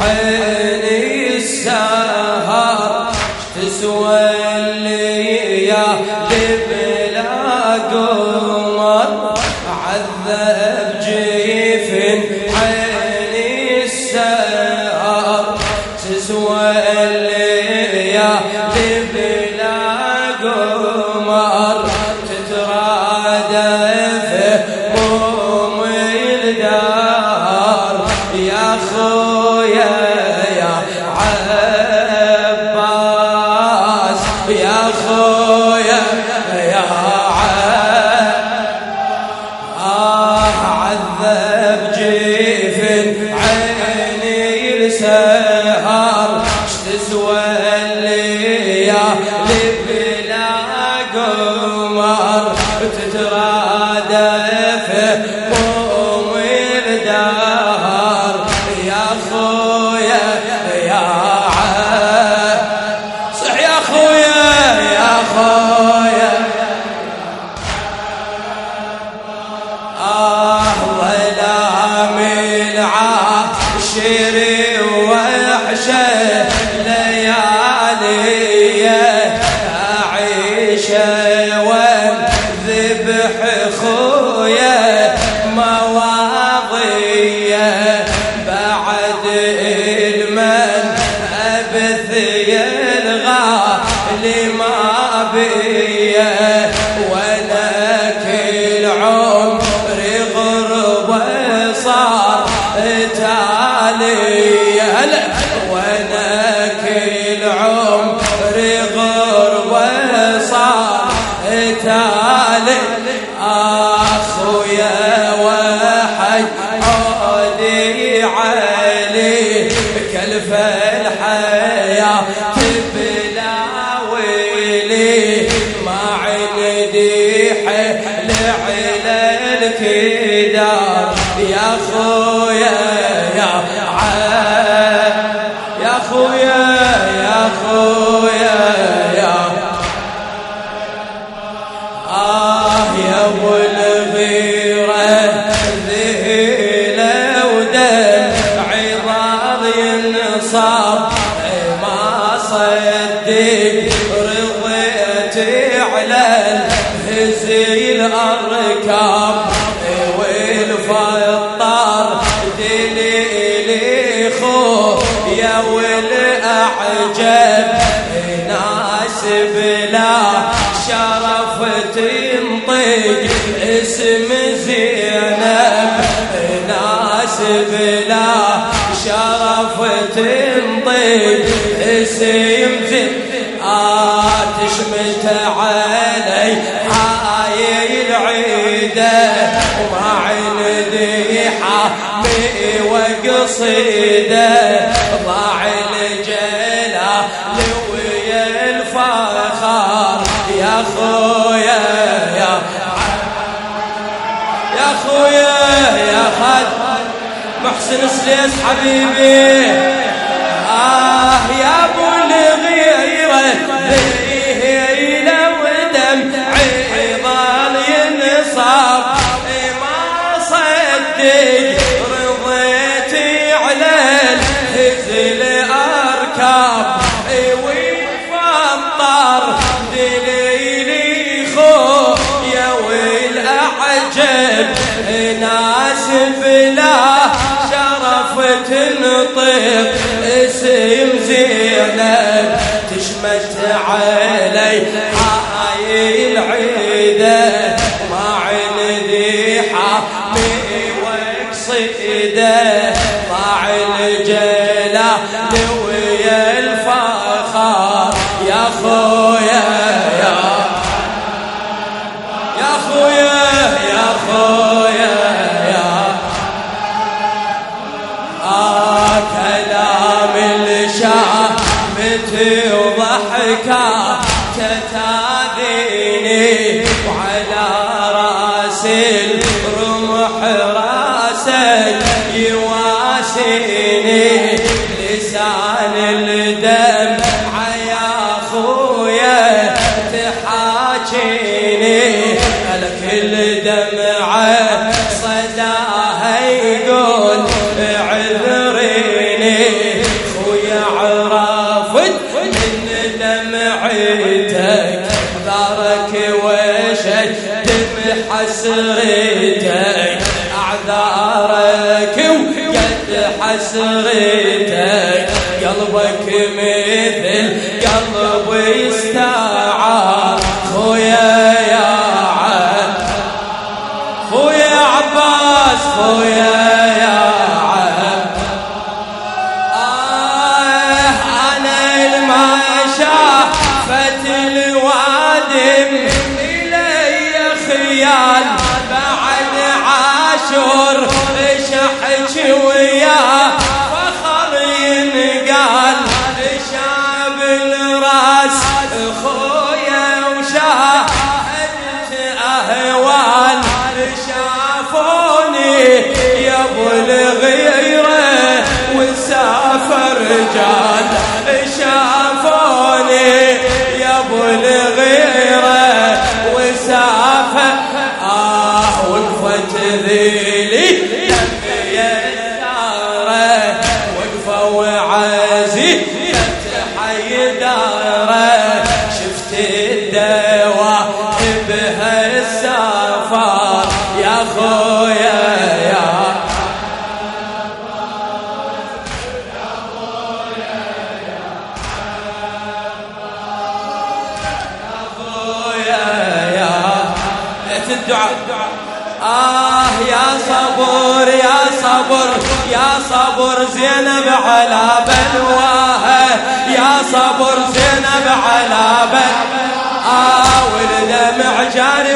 عيني السهر تسوى خويا يا خويا. آه ظلام العاشر وحشة ليالي أعيش والذبح خويا مواضية بعد صار تالي هلا وأنا كل عمري غربة صار تالي اخويا وحي عودي علي كلف الحياة تبلا ويلي ما عندي حل على الكدار يا خويا يا يا خويا يا خويا يا آه يا أبو الغيرة ذهيلة ودم عظام ينصاب. ما صدق رضيت على الهزي الأركاب والأعجب ناس بلا شرف تنطق اسم زينب. ناس بلا شرف تنطق اسم زينب. تشمت علي حاي العيدة وما عندي حامي وقصيدة ضاع يا خويا يا يا خويا يا خد محسن سليس حبيبي. آه يا أبو ذهيلة دليلي خو يا والأعجب ناس بلا شرف تنطق اسم زينب تشمت علي. كلام الشامت وضحكا تتاذيني وعلى راس الرمح راسك يواسيني. لسان الدم يا خويا تحاكيني. لك الدمعة صداها يقول حسرتك أعذارك وقد حسرتك. قلبك مثل قلب يستعار خويا يا خويا عباس خويا يا آه أنا المشا فتل وادم إلي خيال. عاشور شحج وياه. فخر ينقال شاب الراس خويا وشاهدت أهوال شافوني يا ابو الغيرة وسافر جان الدعاء. آه يا صبر يا صبر يا صبر زينب على بلواها يا صبر زينب على بل آه والدمع جاري